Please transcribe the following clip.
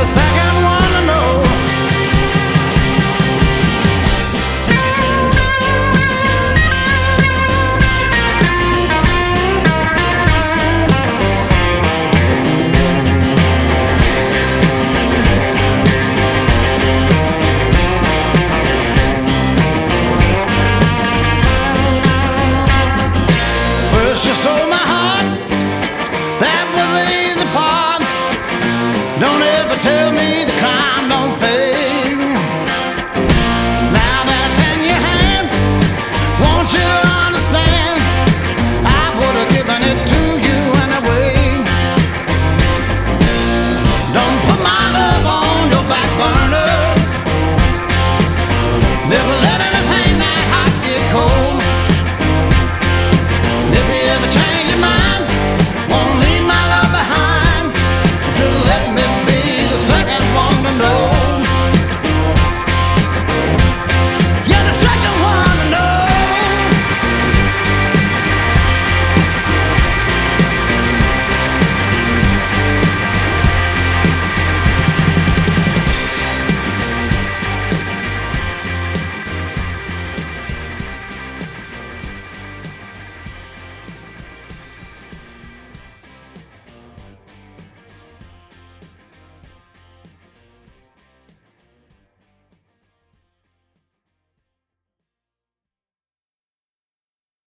The second tell me the crime.